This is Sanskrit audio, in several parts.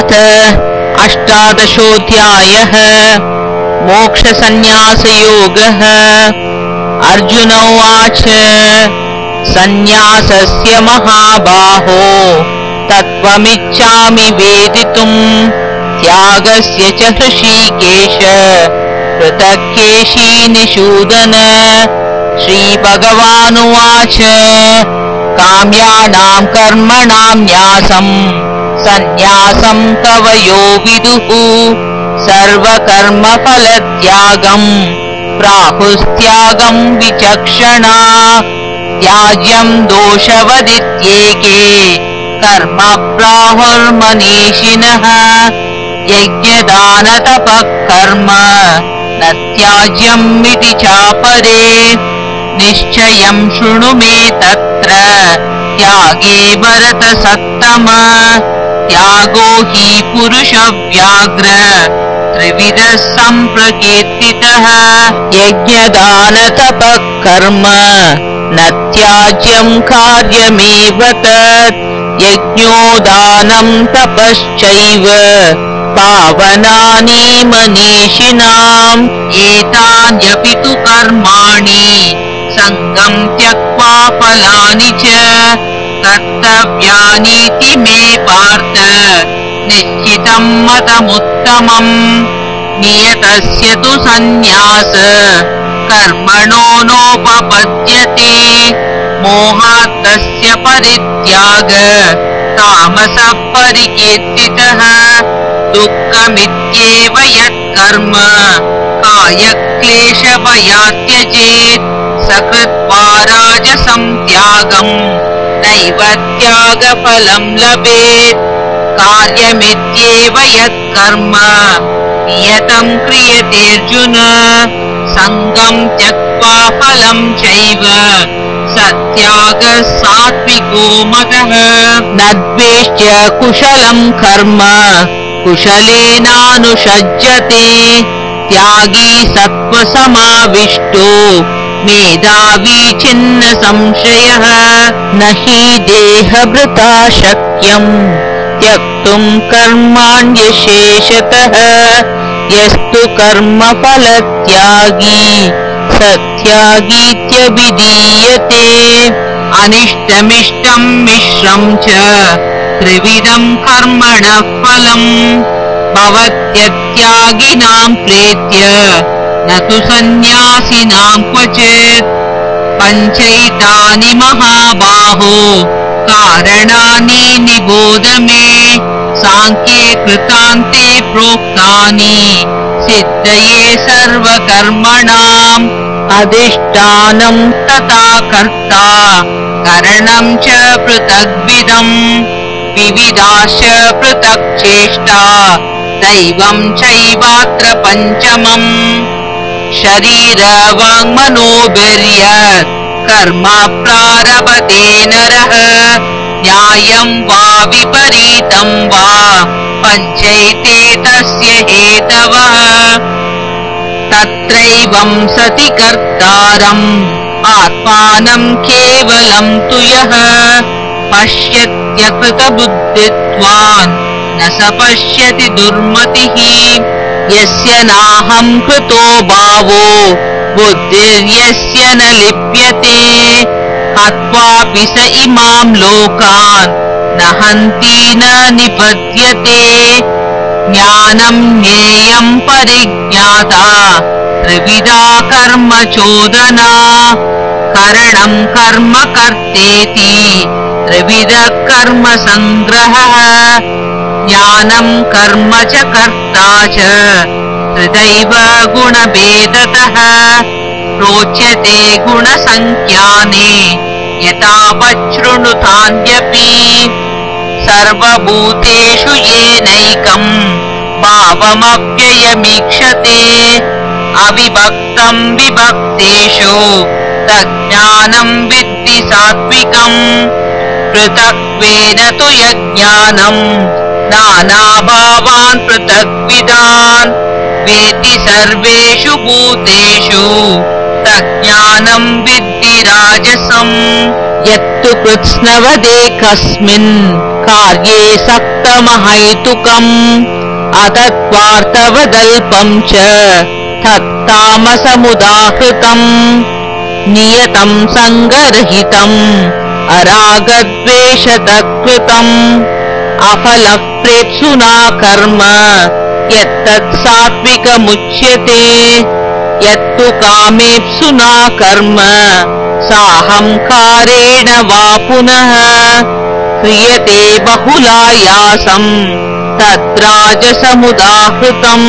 अथ अष्टादशोऽध्यायः मोक्षसन्न्यासयोगः। अर्जुन उवाच सन्न्यासस्य महाबाहो तत्त्वमिच्छामि वेदितुम्। त्यागस्य च हृषीकेश पृथक्केशी निषूदन। श्रीभगवानुवाच काम्यानाम् कर्मणाम् न्यासम् सन्न्यासम् कवयो विदुः सर्वकर्मफलत्यागम् प्राहुस्त्यागम् विचक्षणा। त्याज्यम् दोषवदित्येके कर्म प्राहुर्मनीषिणः यज्ञदानतपः कर्म न त्याज्यम् इति चापरे निश्चयम् शृणु मे तत्र त्यागे भरतसत्तम त्यागो हि पुरुषव्याघ्र त्रिविधः सम्प्रकीर्तितः यज्ञदानतपः कर्म न त्याज्यम् कार्यमेव तत् यज्ञोदानम् तपश्चैव पावनानि मनीषिणाम् एतान्यपि तु कर्माणि सङ्गम् त्यक्त्वा फलानि च कर्तव्यानीति मे पार्थ। निश्चितम् मतमुत्तमम् नियतस्य तु सन्न्यास कर्मणो नोपपद्यते। मोहात्तस्य परित्याग। तामसः परिकीर्तितः। दुःखमित्येव यत्कर्म। कायक्लेशभयात् त्यजेत् सकृत्वा राजसं त्यागम् नैव त्यागफलम् लभेत्। कार्यमित्येव यत्कर्म। नियतम् क्रियतेऽर्जुन सङ्गम् त्यक्त्वा फलम् चैव। सत्यागः सात्विको मतः न द्वेष्ट्य कुशलम् कर्म। कुशलेनानुषज्यते त्यागी सत्त्वसमाविष्टो मेधावी छिन्न संशयः न हि देहभृता शक्यम् त्यक्तुम् कर्माण्यशेषतः। यस्तु कर्मफलत्यागी। सत्यागीत्यभिधीयते। अनिष्टमिष्टम् मिश्रम् च। त्रिविधम् कर्मणः फलम् भवत्यत्यागिनाम् प्रेत्य न तु सन्न्यासिनाम् क्वचित्। पञ्चैतानि महाबाहो कारणानि निबोध मे साङ्ख्ये कृतान्ते प्रोक्तानि। सिद्धये सर्वकर्मणाम् अधिष्ठानम् तथा कर्ता करणम् च पृथग्विदम् विविधाश्च पृथक् चेष्टा दैवम् चैवात्र पञ्चमम् शरीरवाङ्मनोभिर्यत् कर्म प्रारभते नरः। न्यायम् वा विपरीतम् वा पञ्चैते तस्य हेतवः। तत्रैवम् सति कर्तारम् आत्मानम् केवलम् तु यः। पश्यत्यकृतबुद्धित्वान् न स पश्यति दुर्मतिः यस्य नाहम् कृतो भावो बुद्धिर्यस्य न लिप्यते। हत्वापि स इमाम् लोकान् न हन्ति न निपद्यते ज्ञानम् ज्ञेयम् परिज्ञाता त्रिविधा कर्म चोदना। करणम् कर्म कर्तेति त्रिविधः कर्म सङ्ग्रहः ज्ञानम् कर्म च कर्ता च हृदैव गुणभेदतः। रोचते गुणसङ्ख्याने यथावच्छृणुतान्यपि सर्वभूतेषु येनैकम् भावमव्ययमीक्षते। अविभक्तम् विभक्तेषु तज्ज्ञानम् विद्धि सात्विकम्। पृथक्त्वेन तु यज्ञानम् नानाभावान् पृथग्विदान् वेति सर्वेषु भूतेषु तज्ज्ञानम् विद्धि राजसम्। यत्तु कृत्स्नवदे कस्मिन् कार्ये सक्तमहैतुकम्। अतत्वार्तवदल्पम् च तत्तामसमुदाहृतम्। नियतम् सङ्गरहितम्। अरागद्वेषतत्कृतम् अफलप्रेप्सुना कर्म यत्तत् सात्विकमुच्यते। यत्तु कामेप्सुना कर्म साहङ्कारेण वा पुनः क्रियते बहुलायासम् तद्राजसमुदाहृतम्।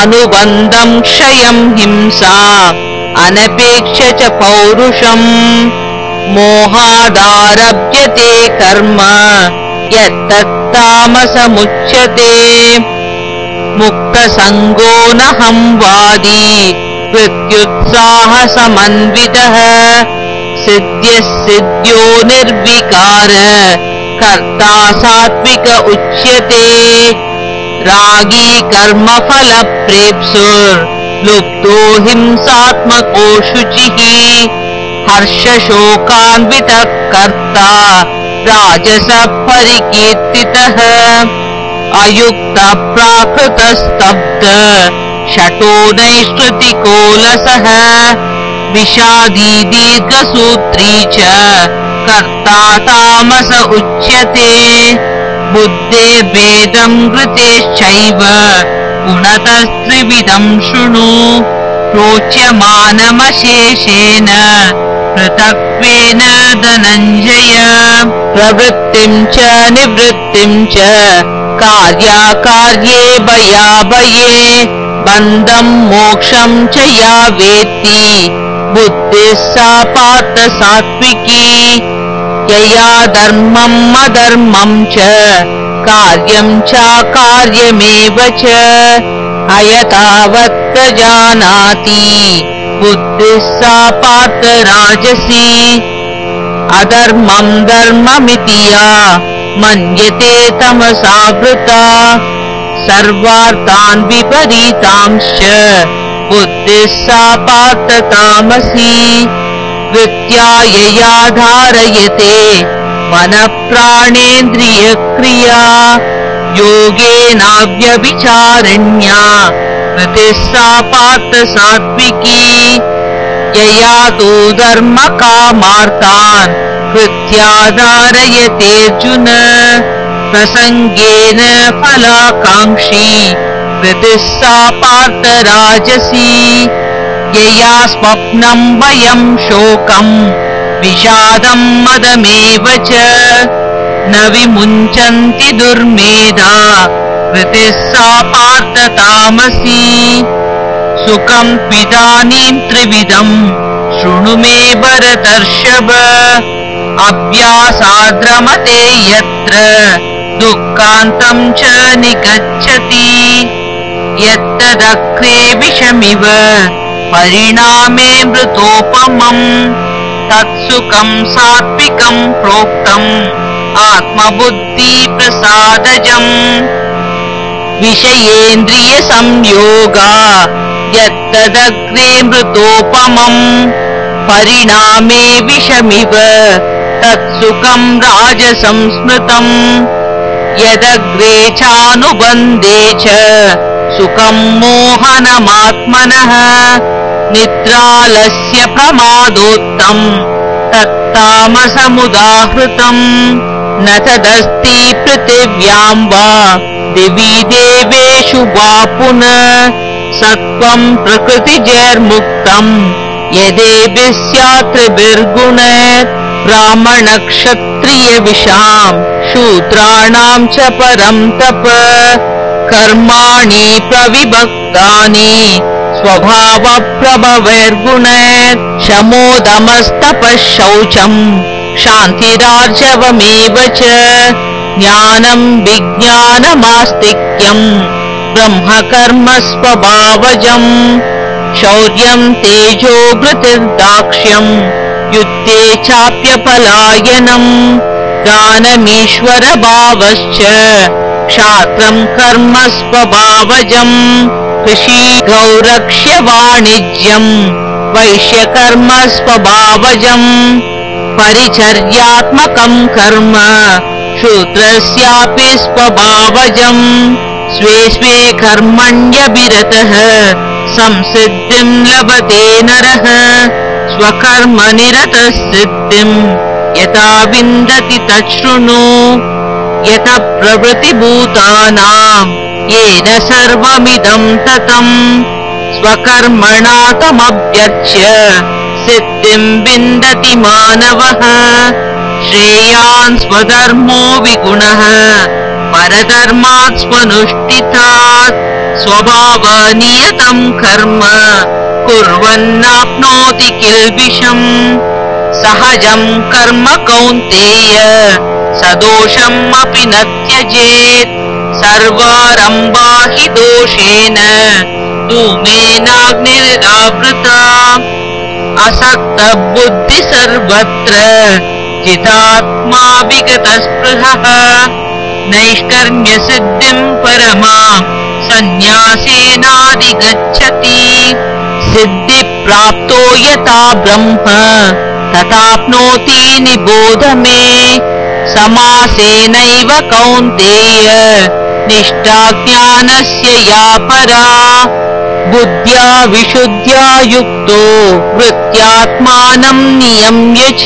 अनुबन्धम् क्षयम् हिंसा अनपेक्ष च पौरुषम्। मोहादारभ्यते कर्म यत्तत्तामसमुच्यते। मुक्तसङ्गोऽनहं वादी। कृत्युत्साहसमन्वितः सिद्ध्यः सिद्ध्यो निर्विकार। कर्ता सात्विक उच्यते। रागी कर्मफलप्रेप्सुर्लुप्तो हिंसात्मको शुचिः हर्षशोकान्वितः कर्ता राजसः परिकीर्तितः अयुक्तप्राकृतस्तब्ध शटो नैष्कृतिकोलसः विषादी दीर्घसूत्री च कर्ता तामस उच्यते। बुद्धेर्भेदम् कृतेश्चैव गुणतस्त्रिविधम् शृणु। रोच्यमानमशेषेण पृथक्त्वेन धनञ्जय प्रवृत्तिम् च निवृत्तिम् च कार्याकार्ये भयाभये बन्धम् मोक्षम् च या वेत्ति। बुद्धिः सा पार्थ सात्विकी यया धर्मम् अधर्मम् च कार्यम् च अयतावत् प्रजानाति। बुद्धिः सा पार्थ राजसी अधर्मम् धर्ममिति या मन्यते तमसावृता। सर्वार्थान् विपरीतांश्च बुद्धिः सा पार्थ तामसी वृत्त्या यया धारयते मनःप्राणेन्द्रियक्रिया। योगेनाव्यभिचारिण्या। कृतिः सा पार्थ सात्विकी यया तु धर्मकामार्तान् कृत्या धारयतेऽर्जुन प्रसङ्गेन फलाकाङ्क्षी कृतिः सा पार्थ राजसी यया स्वप्नम् वयम् शोकम् विषादम् मदमेव च। न विमुञ्चन्ति दुर्मेधा कृतिः सा पार्थ तामसी सुखम् त्विदानीम् त्रिविधम् शृणु मे भरतर्षभ। अभ्यासाद्रमते यत्र दुःखान्तम् च निगच्छति। यत्तदग्रे विषमिव। परिणामे मृतोपमम् तत्सुखम् सात्विकम् प्रोक्तम्। आत्मबुद्धिप्रसादजम् विषयेन्द्रियसंयोगा यत्तदग्रे मृतोपमम् परिणामे विषमिव तत्सुखम् राजसंस्मृतम् यदग्रे चानुबन्धे च सुखम् मोहनमात्मनः निद्रालस्य प्रमादोत्तम् तत्तामसमुदाहृतम् न तदस्ति पृथिव्याम् वा दिवि देवेषु वा पुनः सत्त्वम् प्रकृतिजैर्मुक्तम्। यदेभिः स्यात्रिभिर्गुण ब्राह्मणक्षत्रियविषाम् शूद्राणाम् च परम् तप। कर्माणि प्रविभक्तानि स्वभावप्रभवैर्गुण शमोदमस्तपः शौचम् शान्तिरार्जवमेव च ज्ञानम् विज्ञानमास्तिक्यम् ब्रह्मकर्म स्वभावजम् शौर्यम् तेजो वृतिर्दाक्ष्यम् युद्धे चाप्यपलायनम् दानमीश्वरभावश्च क्षात्रम् कर्म स्वभावजम् कृषि गौरक्ष्य वाणिज्यम् वैश्यकर्म स्वभावजम् परिचर्यात्मकम् कर्म। शूद्रस्यापि स्वभावजम् स्वे स्वे कर्मण्यभिरतः संसिद्धिम् लभते नरः स्वकर्मनिरतः सिद्धिम् यथा विन्दति तच्छृणु यत प्रभृतिभूतानाम् येन सर्वमिदम् ततम् स्वकर्मणा तमभ्यर्च्य सिद्धिम् विन्दति मानवः श्रेयान् स्वधर्मो विगुणः परधर्मात् स्वनुष्ठितात् स्वभावनियतम् कर्म कुर्वन्नाप्नोति किल्बिषम्। सहजम् कर्म कौन्तेय सदोषम् अपि न त्यजेत्। सर्वारम्भा हि दोषेण धूमेनाग्निरावृता। असक्त बुद्धि सर्वत्र चिदात्मा विगतस्पृहः नैष्कर्म्यसिद्धिम् परमाम् सन्न्यासेनादिगच्छति। सिद्धिप्राप्तो यथा ब्रह्म तथाप्नोति निबोध मे। समासेनैव कौन्तेय निष्ठा ज्ञानस्य या परा। बुद्ध्या विशुद्ध्या युक्तो वृत्त्यात्मानम् नियम्य च।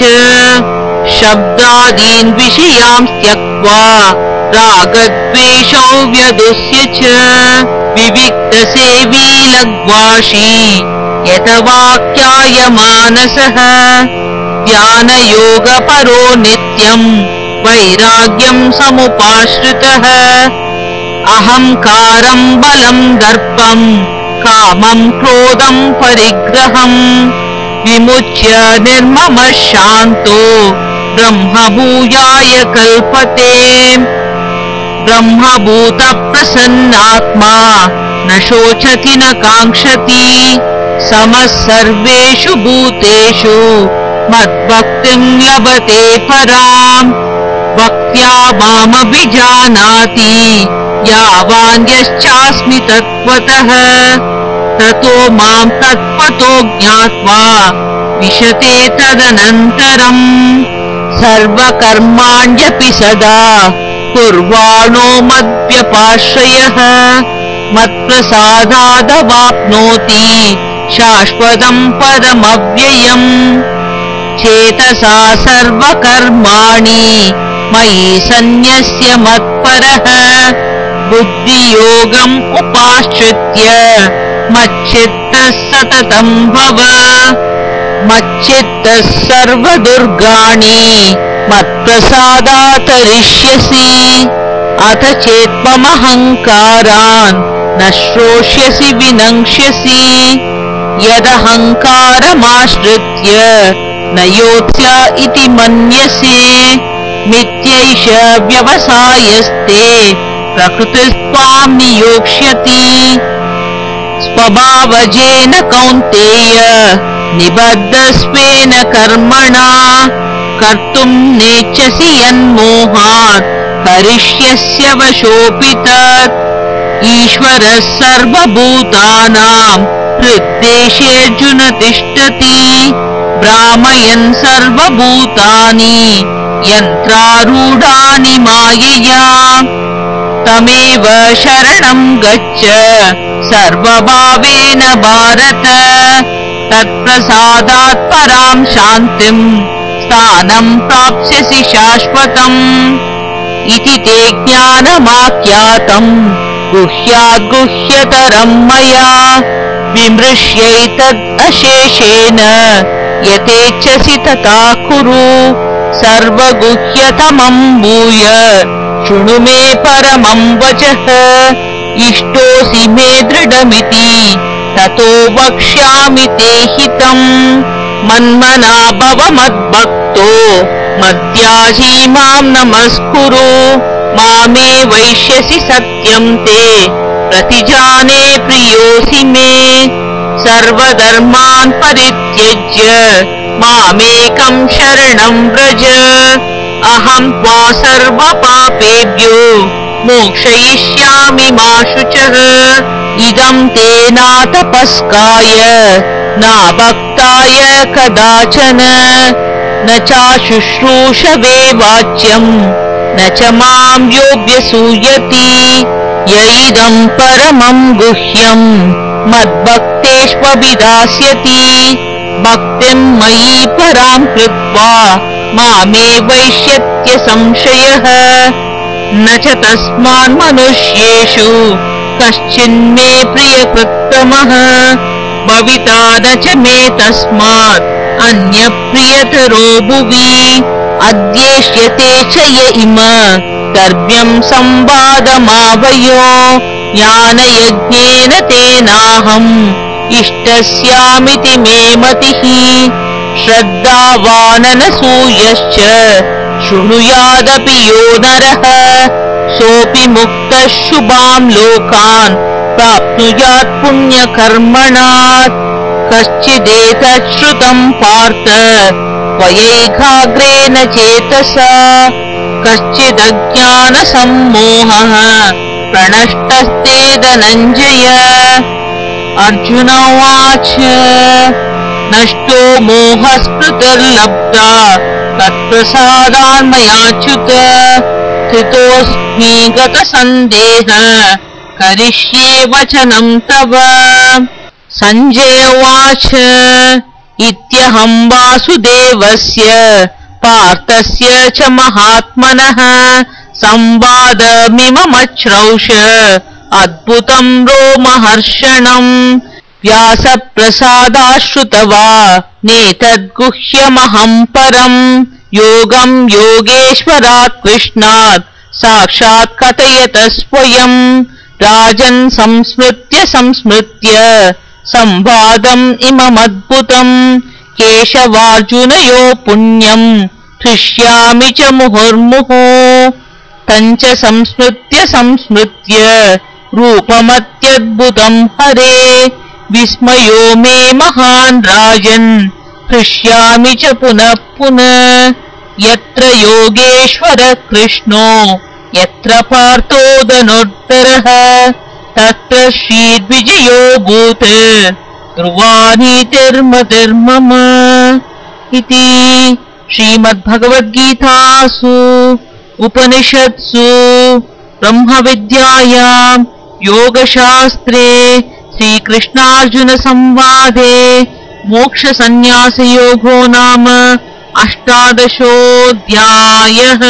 शब्दादीन् विषयान् त्यक्त्वा रागद्वेषौ व्यदुष्य च विविक्तसेवी लग्वाशी यतवाक्याय मानसः ध्यानयोगपरो नित्यम् वैराग्यम् समुपाश्रितः अहङ्कारम् बलम् दर्पम् कामम् क्रोधम् परिग्रहम् विमुच्य निर्ममः शान्तो ब्रह्मभूयाय कल्पते ब्रह्मभूतप्रसन्नात्मा। न शोचति न काङ्क्षति। समः सर्वेषु भूतेषु। मद्भक्तिम् लभते पराम्। भक्त्या मामभिजानाति। यावान् यश्चास्मि तत्त्वतः। ततो माम् तत्त्वतो ज्ञात्वा विशते तदनन्तरम्। सर्वकर्माण्यपि सदा कुर्वाणो मद्व्यपाश्रयः मत्प्रसादादवाप्नोति। शाश्वतम् पदमव्ययम् चेतसा सर्वकर्माणि। मयि सन्न्यस्य मत्परः। बुद्धियोगम् उपाश्रित्य मच्चित्तः सततम् भव। मच्चित्तः सर्वदुर्गाणि मत्प्रसादातरिष्यसि। अथ चेत्त्वमहङ्कारान् न श्रोष्यसि विनङ्क्ष्यसि। यदहङ्कारमाश्रित्य न योत्स्य इति मन्यसे। मिथ्यैष व्यवसायस्ते प्रकृतिस्त्वाम् नियोक्ष्यति। स्वभावजेन कौन्तेय निबद्धस्वेन कर्मणा कर्तुम् नेच्छसि यन्मोहात् करिष्यस्य वशोऽपि तत्। ईश्वरः सर्वभूतानाम् हृद्देशेऽर्जुन तिष्ठति। भ्रामयन् सर्वभूतानि यन्त्रारूढानि मायया। तमेव शरणम् गच्छ सर्वभावेन भारत। तत्प्रसादात् पराम् शान्तिम् स्थानम् प्राप्स्यसि शाश्वतम् इति ते ज्ञानमाख्यातम्। गुह्याद्गुह्यतरम् मया विमृश्यैतद् अशेषेण। यथेच्छसि तथा कुरु। सर्वगुह्यतमम् भूय। शृणु मे परमम् वचः। इष्टोऽसि मे दृढमिति। ततो वक्ष्यामि ते हितम् मन्मना भव मद्भक्तो मद्याजी माम् नमस्कुरु। मामे वैश्यसि सत्यम् ते। प्रतिजाने प्रियोऽसि मे। सर्वधर्मान् परित्यज्य। मामेकम् शरणम् व्रज। अहम् त्वा सर्वपापेभ्यो। मोक्षयिष्यामि मा शुचः। इदम् ते नातपस्काय नाभक्ताय कदाचन न चाशुश्रूषवे वाच्यम् न च माम् योऽभ्यसूयति य इदम् परमम् गुह्यम्। मद्भक्तेष्वभिधास्यति भक्तिम् मयि पराम् कृत्वा मामे वैश्यत्य संशयः न च तस्मान्मनुष्येषु कश्चिन्मे प्रियकृत्तमः भविता च मे तस्मात्। अन्यप्रियतरो भुवि अद्येष्यते च य इम। कर्व्यम् संवादमावयो ज्ञानयज्ञेन तेनाहम्। इष्टस्यामिति मे मतिः श्रद्धावाननसूयश्च। यो नरः सोऽपि मुक्तः शुभाम् लोकान् प्राप्नुयात् पुण्यकर्मणात् कश्चिदेतत् श्रुतम् पार्थ त्वयैकाग्रेण चेतसा। कश्चिदज्ञानसम्मोहः प्रणष्टस्ते धनञ्जय। अर्जुन उवाच नष्टो मोहस्मृतिर्लब्धा तत्प्रसादान्मयाच्युत स्थितोऽस्मि गतसन्देह करिष्ये वचनम् तव। सञ्जय उवाच इत्यहम् वासुदेवस्य पार्थस्य च महात्मनः संवादमिममच्रौष अद्भुतम् रोमहर्षणम् व्यासप्रसादाश्रुतवा नेतद्गुह्यमहम् परम् योगम् योगेश्वरात् कृष्णात् साक्षात् कथयत स्वयम् राजन् संस्मृत्य संस्मृत्य संवादम् इममद्भुतम् केशवार्जुनयो पुण्यम्। हृष्यामि च मुहुर्मुहुः। तञ्च संस्मृत्य संस्मृत्य रूपमत्यद्भुतम् हरे। विस्मयो मे महान् राजन्। हृष्यामि च पुनः पुनः। यत्र योगेश्वरः कृष्णो यत्र पार्थो धनुर्धरः तत्र श्रीद्विजयो भूत्। ध्रुवानीतिर्मतिर्मम इति श्रीमद्भगवद्गीतासु उपनिषत्सु ब्रह्मविद्यायाम् योगशास्त्रे श्रीकृष्णार्जुनसंवादे मोक्षसन्न्यासयोगो नाम अष्टादशोऽध्यायः